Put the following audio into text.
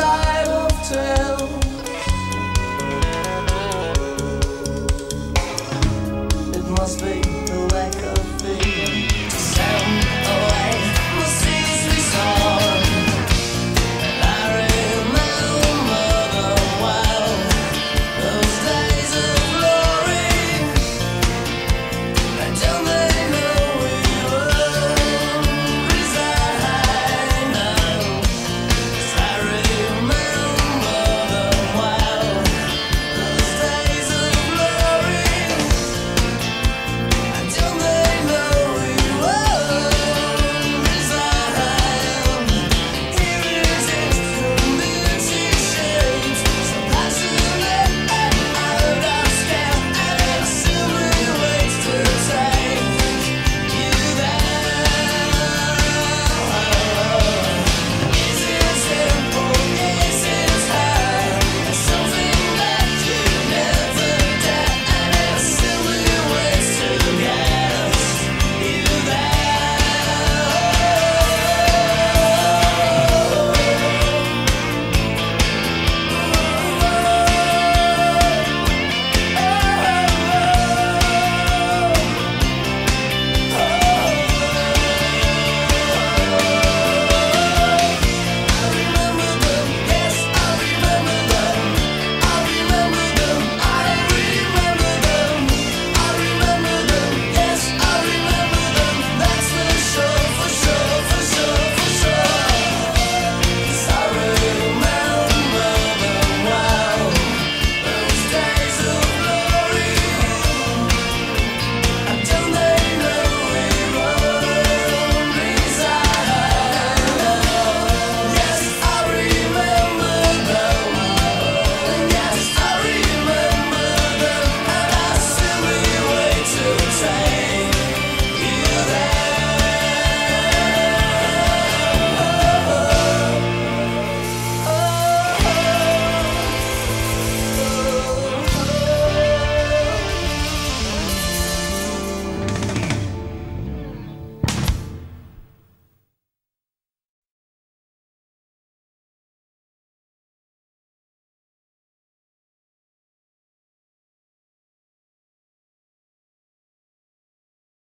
side.